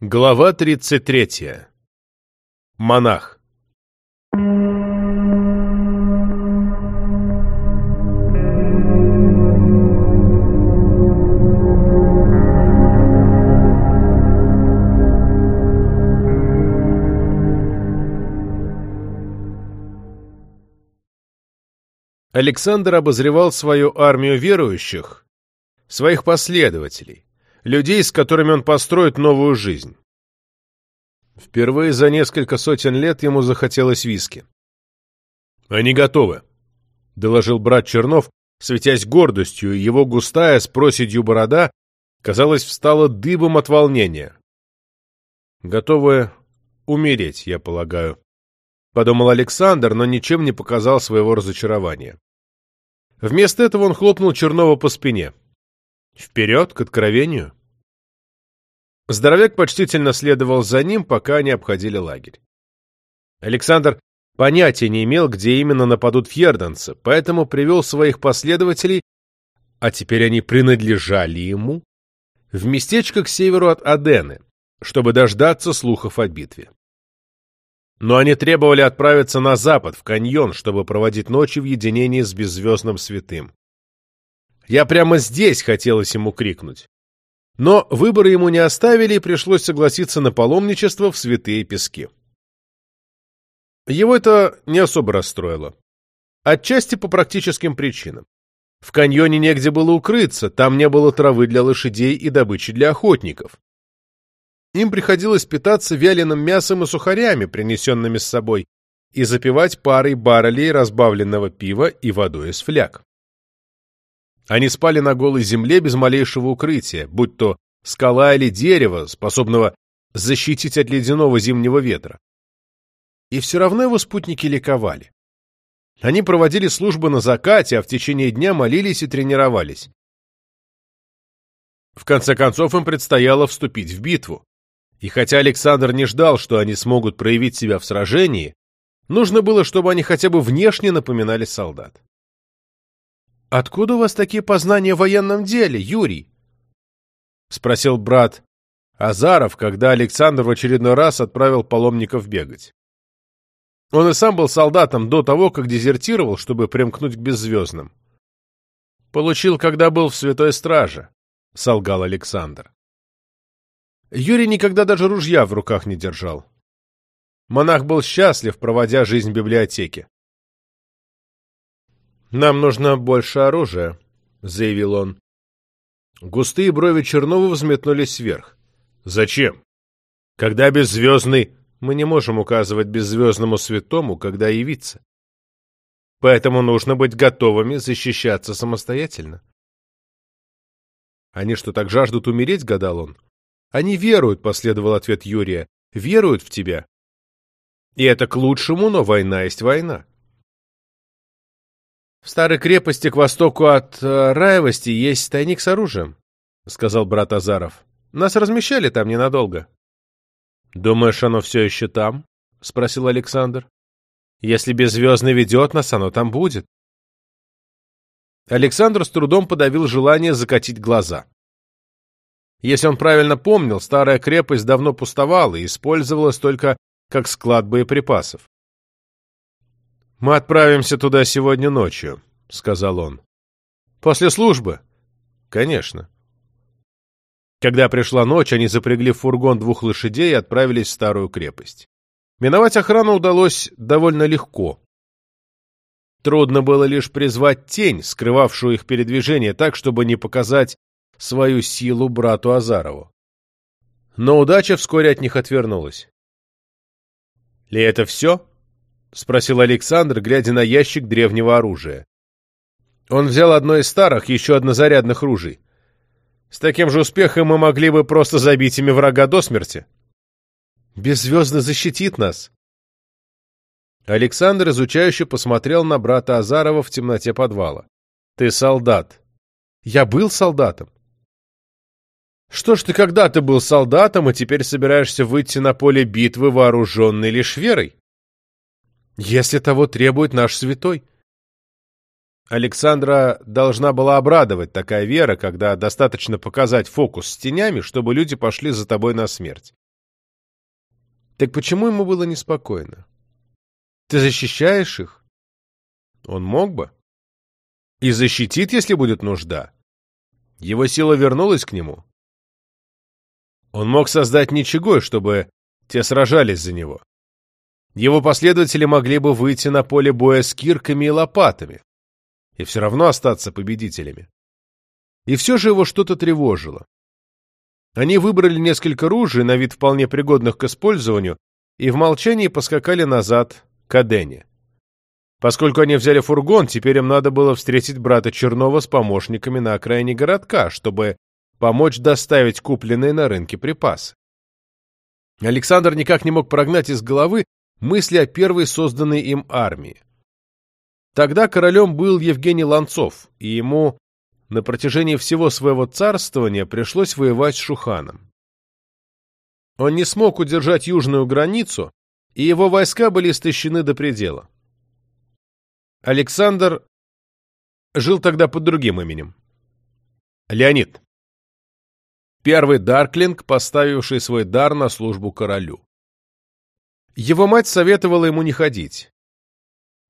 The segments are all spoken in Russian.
Глава 33. Монах. Александр обозревал свою армию верующих, своих последователей, людей, с которыми он построит новую жизнь. Впервые за несколько сотен лет ему захотелось виски. «Они готовы», — доложил брат Чернов, светясь гордостью, и его густая с проседью борода, казалось, встала дыбом от волнения. «Готовы умереть, я полагаю», — подумал Александр, но ничем не показал своего разочарования. Вместо этого он хлопнул Чернова по спине. Вперед, к откровению. Здоровяк почтительно следовал за ним, пока они обходили лагерь. Александр понятия не имел, где именно нападут фьерданцы, поэтому привел своих последователей, а теперь они принадлежали ему, в местечко к северу от Адены, чтобы дождаться слухов о битве. Но они требовали отправиться на запад, в каньон, чтобы проводить ночи в единении с беззвездным святым. Я прямо здесь хотелось ему крикнуть. Но выбора ему не оставили, и пришлось согласиться на паломничество в святые пески. Его это не особо расстроило. Отчасти по практическим причинам. В каньоне негде было укрыться, там не было травы для лошадей и добычи для охотников. Им приходилось питаться вяленым мясом и сухарями, принесенными с собой, и запивать парой баррелей разбавленного пива и водой из фляг. Они спали на голой земле без малейшего укрытия, будь то скала или дерево, способного защитить от ледяного зимнего ветра. И все равно его спутники ликовали. Они проводили службы на закате, а в течение дня молились и тренировались. В конце концов им предстояло вступить в битву. И хотя Александр не ждал, что они смогут проявить себя в сражении, нужно было, чтобы они хотя бы внешне напоминали солдат. «Откуда у вас такие познания в военном деле, Юрий?» — спросил брат Азаров, когда Александр в очередной раз отправил паломников бегать. Он и сам был солдатом до того, как дезертировал, чтобы примкнуть к беззвездным. «Получил, когда был в Святой Страже», — солгал Александр. Юрий никогда даже ружья в руках не держал. Монах был счастлив, проводя жизнь в библиотеке. «Нам нужно больше оружия», — заявил он. Густые брови Чернова взметнулись вверх. «Зачем? Когда беззвездный...» «Мы не можем указывать беззвездному святому, когда явиться. Поэтому нужно быть готовыми защищаться самостоятельно». «Они что, так жаждут умереть?» — гадал он. «Они веруют», — последовал ответ Юрия. «Веруют в тебя». «И это к лучшему, но война есть война». В старой крепости к востоку от э, Раевости есть тайник с оружием, — сказал брат Азаров. Нас размещали там ненадолго. — Думаешь, оно все еще там? — спросил Александр. — Если беззвездный ведет нас, оно там будет. Александр с трудом подавил желание закатить глаза. Если он правильно помнил, старая крепость давно пустовала и использовалась только как склад боеприпасов. «Мы отправимся туда сегодня ночью», — сказал он. «После службы?» «Конечно». Когда пришла ночь, они запрягли в фургон двух лошадей и отправились в старую крепость. Миновать охрану удалось довольно легко. Трудно было лишь призвать тень, скрывавшую их передвижение так, чтобы не показать свою силу брату Азарову. Но удача вскоре от них отвернулась. «Ли это все?» — спросил Александр, глядя на ящик древнего оружия. Он взял одно из старых, еще однозарядных ружей. С таким же успехом мы могли бы просто забить ими врага до смерти. Беззвездно защитит нас. Александр изучающе посмотрел на брата Азарова в темноте подвала. Ты солдат. Я был солдатом. Что ж ты когда-то был солдатом, и теперь собираешься выйти на поле битвы, вооруженный лишь верой? Если того требует наш святой. Александра должна была обрадовать такая вера, когда достаточно показать фокус с тенями, чтобы люди пошли за тобой на смерть. Так почему ему было неспокойно? Ты защищаешь их? Он мог бы. И защитит, если будет нужда. Его сила вернулась к нему. Он мог создать ничего, чтобы те сражались за него. Его последователи могли бы выйти на поле боя с кирками и лопатами и все равно остаться победителями. И все же его что-то тревожило. Они выбрали несколько ружей, на вид вполне пригодных к использованию, и в молчании поскакали назад к Адене. Поскольку они взяли фургон, теперь им надо было встретить брата Чернова с помощниками на окраине городка, чтобы помочь доставить купленные на рынке припасы. Александр никак не мог прогнать из головы мысли о первой созданной им армии. Тогда королем был Евгений Ланцов, и ему на протяжении всего своего царствования пришлось воевать с Шуханом. Он не смог удержать южную границу, и его войска были истощены до предела. Александр жил тогда под другим именем. Леонид. Первый Дарклинг, поставивший свой дар на службу королю. Его мать советовала ему не ходить.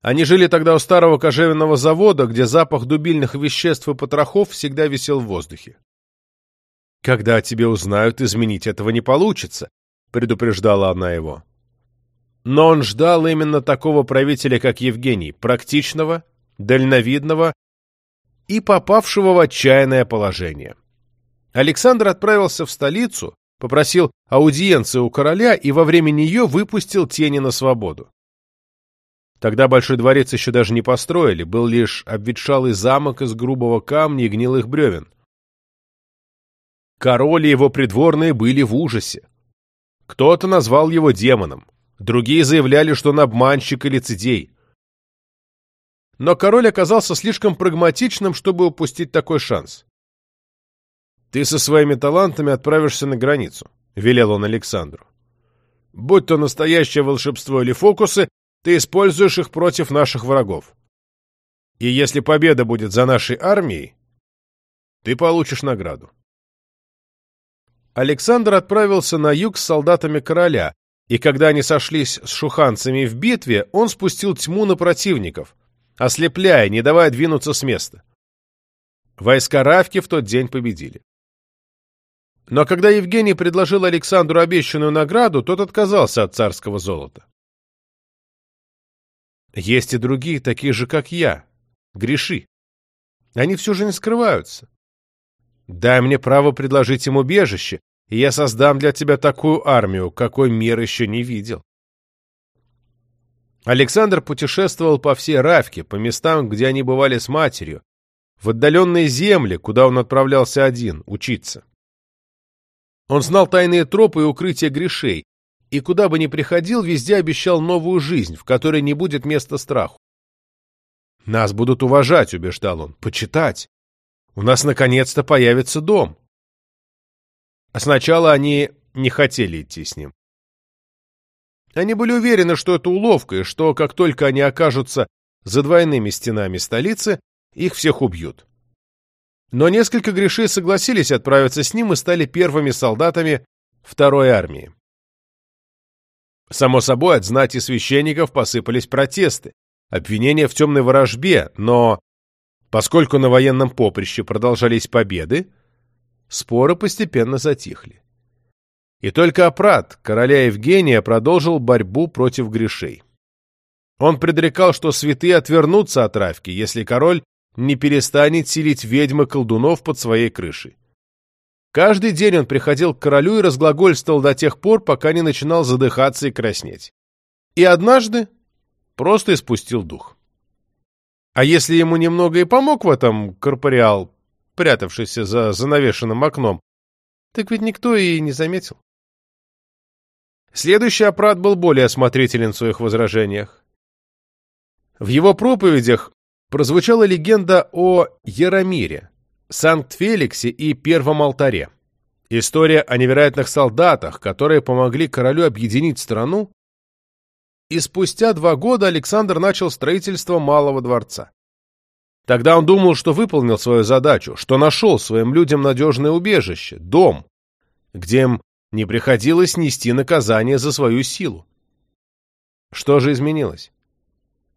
Они жили тогда у старого кожевенного завода, где запах дубильных веществ и потрохов всегда висел в воздухе. «Когда о тебе узнают, изменить этого не получится», — предупреждала она его. Но он ждал именно такого правителя, как Евгений, практичного, дальновидного и попавшего в отчаянное положение. Александр отправился в столицу, попросил аудиенции у короля и во время нее выпустил тени на свободу. Тогда Большой дворец еще даже не построили, был лишь обветшалый замок из грубого камня и гнилых бревен. Король и его придворные были в ужасе. Кто-то назвал его демоном, другие заявляли, что он обманщик и лицедей. Но король оказался слишком прагматичным, чтобы упустить такой шанс. «Ты со своими талантами отправишься на границу», — велел он Александру. «Будь то настоящее волшебство или фокусы, ты используешь их против наших врагов. И если победа будет за нашей армией, ты получишь награду. Александр отправился на юг с солдатами короля, и когда они сошлись с шуханцами в битве, он спустил тьму на противников, ослепляя, не давая двинуться с места. Войска Равки в тот день победили. Но когда Евгений предложил Александру обещанную награду, тот отказался от царского золота. Есть и другие, такие же, как я. Греши. Они все же не скрываются. Дай мне право предложить им убежище, и я создам для тебя такую армию, какой мир еще не видел. Александр путешествовал по всей Равке, по местам, где они бывали с матерью, в отдаленные земли, куда он отправлялся один, учиться. Он знал тайные тропы и укрытия грешей, и куда бы ни приходил, везде обещал новую жизнь, в которой не будет места страху. «Нас будут уважать», — убеждал он, — «почитать. У нас наконец-то появится дом». А сначала они не хотели идти с ним. Они были уверены, что это уловка, и что, как только они окажутся за двойными стенами столицы, их всех убьют. Но несколько грешей согласились отправиться с ним и стали первыми солдатами второй армии. Само собой, от знати священников посыпались протесты, обвинения в темной ворожбе, но, поскольку на военном поприще продолжались победы, споры постепенно затихли. И только Апрат, короля Евгения, продолжил борьбу против грешей. Он предрекал, что святые отвернутся от Равки, если король не перестанет силить ведьмы колдунов под своей крышей. Каждый день он приходил к королю и разглагольствовал до тех пор, пока не начинал задыхаться и краснеть. И однажды просто испустил дух. А если ему немного и помог в этом корпориал, прятавшийся за занавешенным окном, так ведь никто и не заметил. Следующий опрат был более осмотрителен в своих возражениях. В его проповедях прозвучала легенда о Яромире, Санкт-Феликсе и Первом алтаре. История о невероятных солдатах, которые помогли королю объединить страну. И спустя два года Александр начал строительство Малого дворца. Тогда он думал, что выполнил свою задачу, что нашел своим людям надежное убежище, дом, где им не приходилось нести наказание за свою силу. Что же изменилось?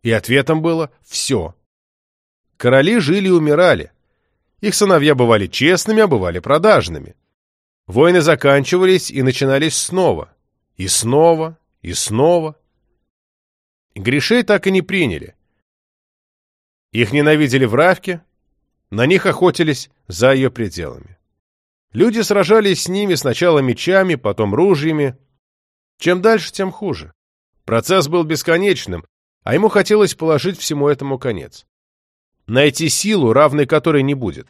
И ответом было «все». Короли жили и умирали. Их сыновья бывали честными, а бывали продажными. Войны заканчивались и начинались снова. И снова, и снова. Гришей так и не приняли. Их ненавидели в Равке, на них охотились за ее пределами. Люди сражались с ними сначала мечами, потом ружьями. Чем дальше, тем хуже. Процесс был бесконечным, а ему хотелось положить всему этому конец. Найти силу, равной которой не будет.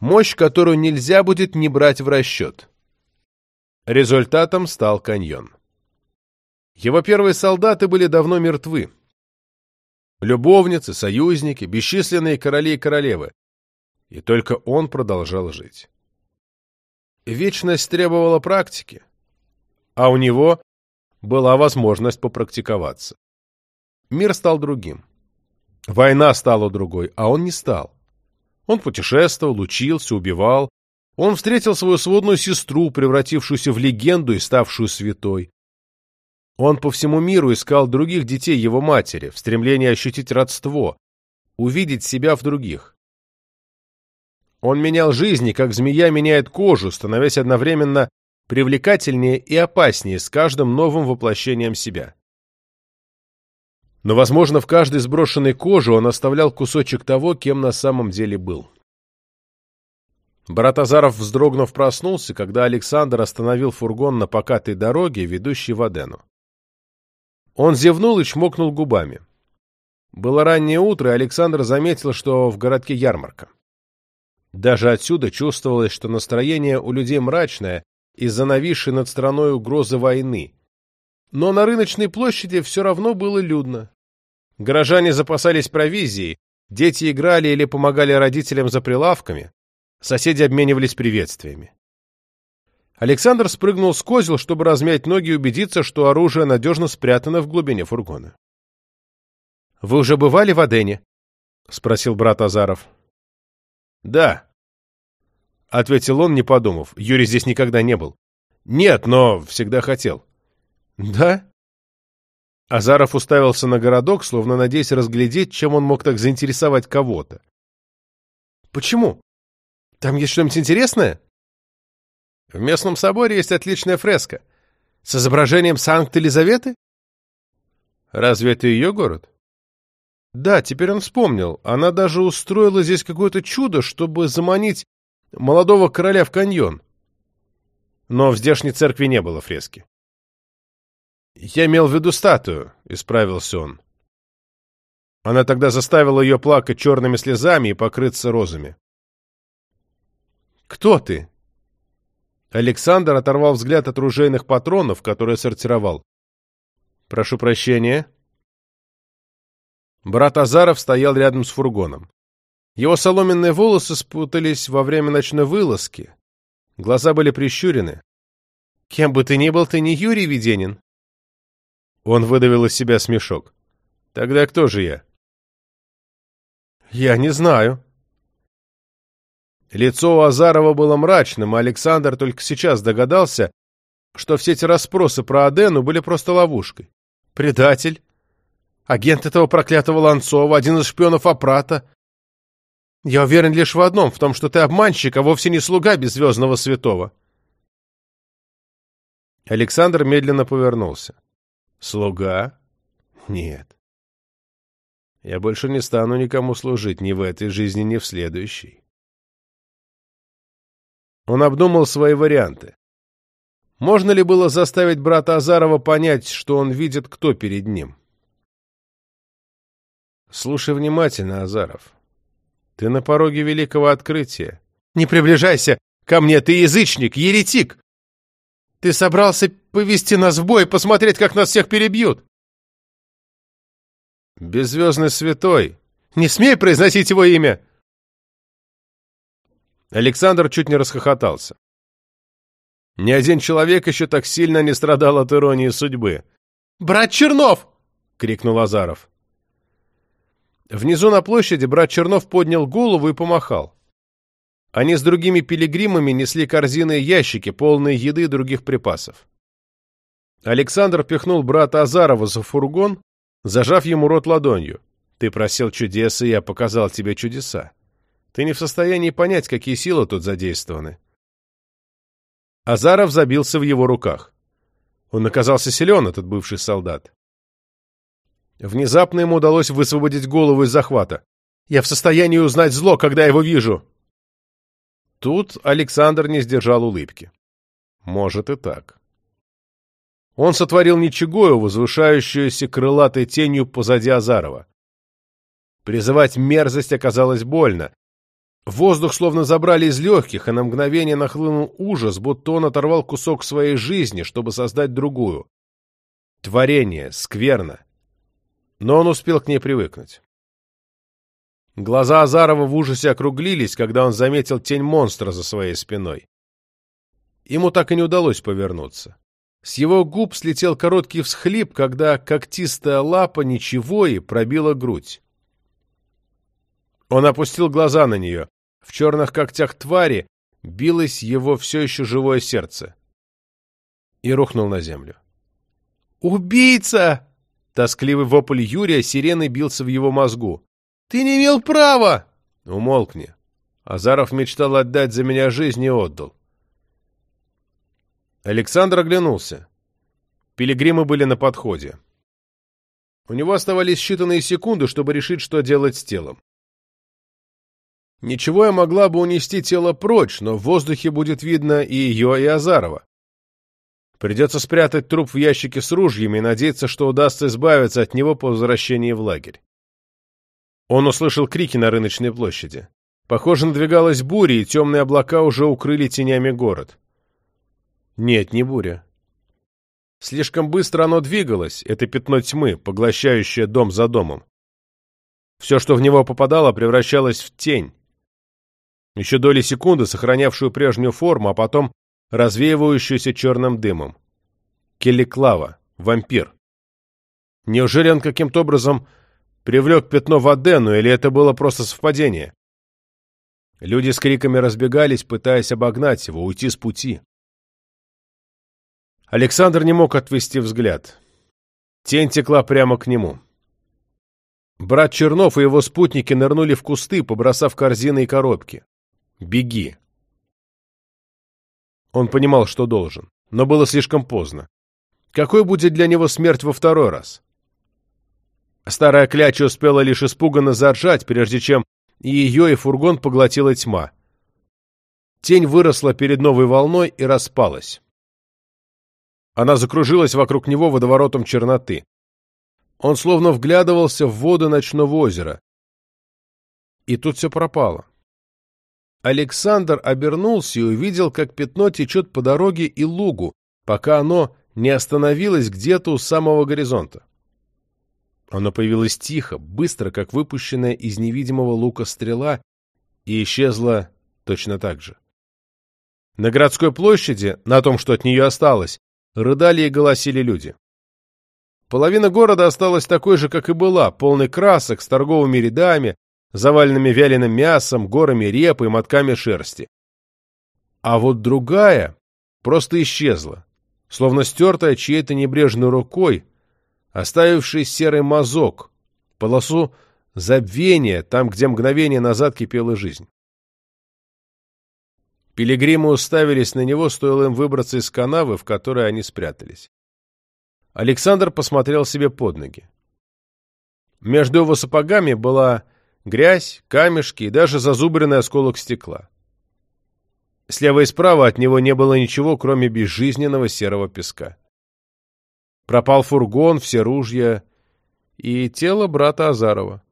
Мощь, которую нельзя будет не брать в расчет. Результатом стал каньон. Его первые солдаты были давно мертвы. Любовницы, союзники, бесчисленные короли и королевы. И только он продолжал жить. Вечность требовала практики, а у него была возможность попрактиковаться. Мир стал другим. Война стала другой, а он не стал. Он путешествовал, учился, убивал. Он встретил свою сводную сестру, превратившуюся в легенду и ставшую святой. Он по всему миру искал других детей его матери, в стремлении ощутить родство, увидеть себя в других. Он менял жизни, как змея меняет кожу, становясь одновременно привлекательнее и опаснее с каждым новым воплощением себя. Но, возможно, в каждой сброшенной коже он оставлял кусочек того, кем на самом деле был. Брат Азаров, вздрогнув, проснулся, когда Александр остановил фургон на покатой дороге, ведущей в Адену. Он зевнул и чмокнул губами. Было раннее утро, и Александр заметил, что в городке ярмарка. Даже отсюда чувствовалось, что настроение у людей мрачное из-за нависшей над страной угрозы войны. Но на рыночной площади все равно было людно. Горожане запасались провизией, дети играли или помогали родителям за прилавками, соседи обменивались приветствиями. Александр спрыгнул с козел, чтобы размять ноги и убедиться, что оружие надежно спрятано в глубине фургона. — Вы уже бывали в Адене? — спросил брат Азаров. «Да», — ответил он, не подумав. Юрий здесь никогда не был. «Нет, но всегда хотел». «Да?» Азаров уставился на городок, словно надеясь разглядеть, чем он мог так заинтересовать кого-то. «Почему? Там есть что-нибудь интересное?» «В местном соборе есть отличная фреска. С изображением Санкт-Елизаветы?» «Разве это ее город?» Да, теперь он вспомнил. Она даже устроила здесь какое-то чудо, чтобы заманить молодого короля в каньон. Но в здешней церкви не было фрески. «Я имел в виду статую», — исправился он. Она тогда заставила ее плакать черными слезами и покрыться розами. «Кто ты?» Александр оторвал взгляд от ружейных патронов, которые сортировал. «Прошу прощения», Брат Азаров стоял рядом с фургоном. Его соломенные волосы спутались во время ночной вылазки. Глаза были прищурены. «Кем бы ты ни был, ты не Юрий Веденин?» Он выдавил из себя смешок. «Тогда кто же я?» «Я не знаю». Лицо у Азарова было мрачным, а Александр только сейчас догадался, что все эти расспросы про Адену были просто ловушкой. «Предатель, Агент этого проклятого Ланцова, один из шпионов Апрата. Я уверен лишь в одном, в том, что ты обманщик, а вовсе не слуга беззвездного святого. Александр медленно повернулся. Слуга? Нет. Я больше не стану никому служить ни в этой жизни, ни в следующей. Он обдумал свои варианты. Можно ли было заставить брата Азарова понять, что он видит, кто перед ним? Слушай внимательно, Азаров. Ты на пороге великого открытия. Не приближайся ко мне, ты язычник, еретик! Ты собрался повести нас в бой, посмотреть, как нас всех перебьют? Беззвездный святой! Не смей произносить его имя! Александр чуть не расхохотался. Ни один человек еще так сильно не страдал от иронии судьбы. «Брат Чернов!» — крикнул Азаров. Внизу на площади брат Чернов поднял голову и помахал. Они с другими пилигримами несли корзины и ящики, полные еды и других припасов. Александр пихнул брата Азарова за фургон, зажав ему рот ладонью. «Ты просил чудес, и я показал тебе чудеса. Ты не в состоянии понять, какие силы тут задействованы». Азаров забился в его руках. Он оказался силен, этот бывший солдат. Внезапно ему удалось высвободить голову из захвата. «Я в состоянии узнать зло, когда его вижу!» Тут Александр не сдержал улыбки. «Может и так». Он сотворил ничегою, возвышающуюся крылатой тенью позади Азарова. Призывать мерзость оказалось больно. Воздух словно забрали из легких, и на мгновение нахлынул ужас, будто он оторвал кусок своей жизни, чтобы создать другую. Творение, скверно. Но он успел к ней привыкнуть. Глаза Азарова в ужасе округлились, когда он заметил тень монстра за своей спиной. Ему так и не удалось повернуться. С его губ слетел короткий всхлип, когда когтистая лапа ничего и пробила грудь. Он опустил глаза на нее. В черных когтях твари билось его все еще живое сердце. И рухнул на землю. «Убийца!» Тоскливый вопль Юрия сиреной бился в его мозгу. «Ты не имел права!» «Умолкни. Азаров мечтал отдать за меня жизнь и отдал. Александр оглянулся. Пилигримы были на подходе. У него оставались считанные секунды, чтобы решить, что делать с телом. Ничего я могла бы унести тело прочь, но в воздухе будет видно и ее, и Азарова. Придется спрятать труп в ящике с ружьями и надеяться, что удастся избавиться от него по возвращении в лагерь. Он услышал крики на рыночной площади. Похоже, надвигалась буря, и темные облака уже укрыли тенями город. Нет, не буря. Слишком быстро оно двигалось, это пятно тьмы, поглощающее дом за домом. Все, что в него попадало, превращалось в тень. Еще доли секунды, сохранявшую прежнюю форму, а потом развеивающуюся черным дымом. Келеклава, вампир. Неужели он каким-то образом привлек пятно в Адену, или это было просто совпадение? Люди с криками разбегались, пытаясь обогнать его, уйти с пути. Александр не мог отвести взгляд. Тень текла прямо к нему. Брат Чернов и его спутники нырнули в кусты, побросав корзины и коробки. «Беги!» Он понимал, что должен, но было слишком поздно. Какой будет для него смерть во второй раз? Старая кляча успела лишь испуганно заржать, прежде чем и ее, и фургон поглотила тьма. Тень выросла перед новой волной и распалась. Она закружилась вокруг него водоворотом черноты. Он словно вглядывался в воды ночного озера. И тут все пропало. Александр обернулся и увидел, как пятно течет по дороге и лугу, пока оно не остановилось где-то у самого горизонта. Оно появилось тихо, быстро, как выпущенная из невидимого лука стрела, и исчезло точно так же. На городской площади, на том, что от нее осталось, рыдали и голосили люди. Половина города осталась такой же, как и была, полной красок, с торговыми рядами, заваленными вяленым мясом, горами репы и мотками шерсти. А вот другая просто исчезла, словно стертая чьей-то небрежной рукой, оставивший серый мазок, полосу забвения, там, где мгновение назад кипела жизнь. Пилигримы уставились на него, стоило им выбраться из канавы, в которой они спрятались. Александр посмотрел себе под ноги. Между его сапогами была грязь, камешки и даже зазубренный осколок стекла. Слева и справа от него не было ничего, кроме безжизненного серого песка. Пропал фургон, все ружья и тело брата Азарова.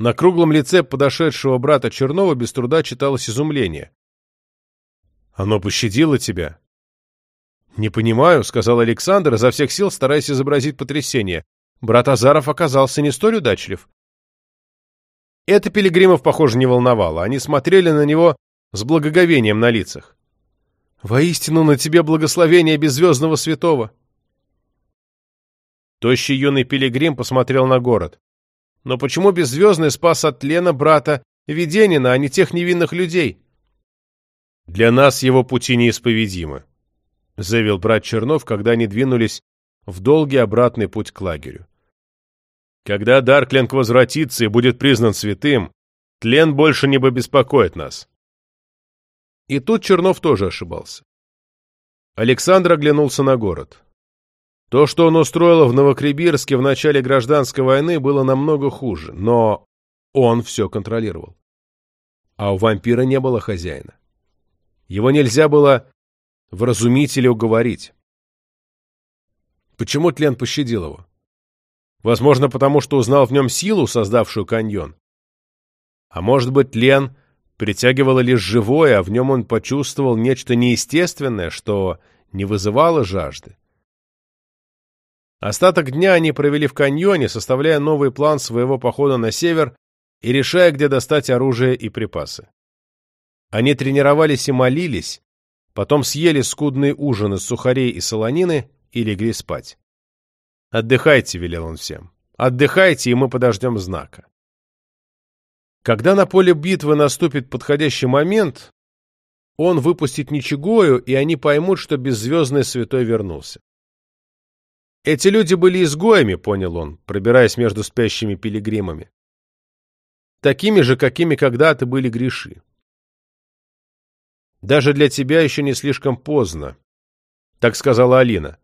На круглом лице подошедшего брата Чернова без труда читалось изумление. «Оно пощадило тебя?» «Не понимаю», — сказал Александр, изо всех сил стараясь изобразить потрясение. Брат Азаров оказался не столь удачлив. Это пилигримов, похоже, не волновало. Они смотрели на него с благоговением на лицах. «Воистину на тебе благословение беззвездного святого!» Тощий юный пилигрим посмотрел на город. Но почему Беззвездный спас от тлена брата Веденина, а не тех невинных людей. Для нас его пути неисповедимы, заявил брат Чернов, когда они двинулись в долгий обратный путь к лагерю. Когда Даркленг возвратится и будет признан святым, тлен больше не беспокоит нас. И тут Чернов тоже ошибался. Александр оглянулся на город. То, что он устроил в Новокребирске в начале гражданской войны, было намного хуже, но он все контролировал. А у вампира не было хозяина. Его нельзя было вразумить или уговорить. Почему Тлен пощадил его? Возможно, потому что узнал в нем силу, создавшую каньон. А может быть, Тлен притягивало лишь живое, а в нем он почувствовал нечто неестественное, что не вызывало жажды. Остаток дня они провели в каньоне, составляя новый план своего похода на север и решая, где достать оружие и припасы. Они тренировались и молились, потом съели скудный ужин из сухарей и солонины и легли спать. «Отдыхайте», — велел он всем. «Отдыхайте, и мы подождем знака». Когда на поле битвы наступит подходящий момент, он выпустит Ничегою, и они поймут, что беззвездный святой вернулся. Эти люди были изгоями, понял он, пробираясь между спящими пилигримами. Такими же, какими когда-то были греши. Даже для тебя еще не слишком поздно, так сказала Алина.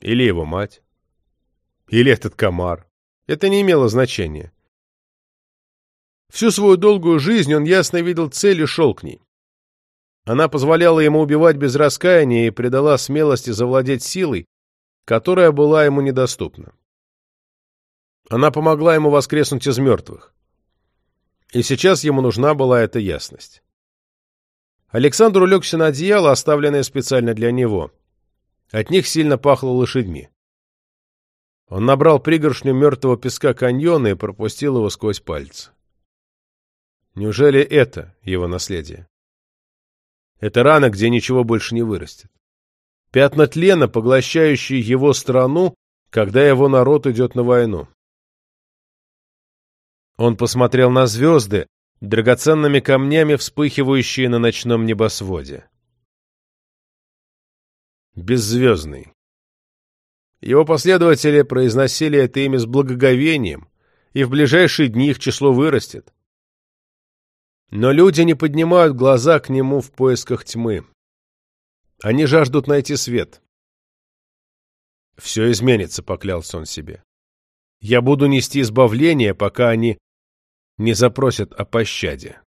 Или его мать. Или этот комар. Это не имело значения. Всю свою долгую жизнь он ясно видел цель и шел к ней. Она позволяла ему убивать без раскаяния и придала смелости завладеть силой, которая была ему недоступна. Она помогла ему воскреснуть из мертвых. И сейчас ему нужна была эта ясность. Александр улегся на одеяло, оставленное специально для него. От них сильно пахло лошадьми. Он набрал пригоршню мертвого песка каньона и пропустил его сквозь пальцы. Неужели это его наследие? Это рана, где ничего больше не вырастет. Пятна тлена, поглощающие его страну, когда его народ идет на войну. Он посмотрел на звезды, драгоценными камнями вспыхивающие на ночном небосводе. Беззвездный. Его последователи произносили это имя с благоговением, и в ближайшие дни их число вырастет. Но люди не поднимают глаза к нему в поисках тьмы. Они жаждут найти свет. Все изменится, поклялся он себе. Я буду нести избавление, пока они не запросят о пощаде.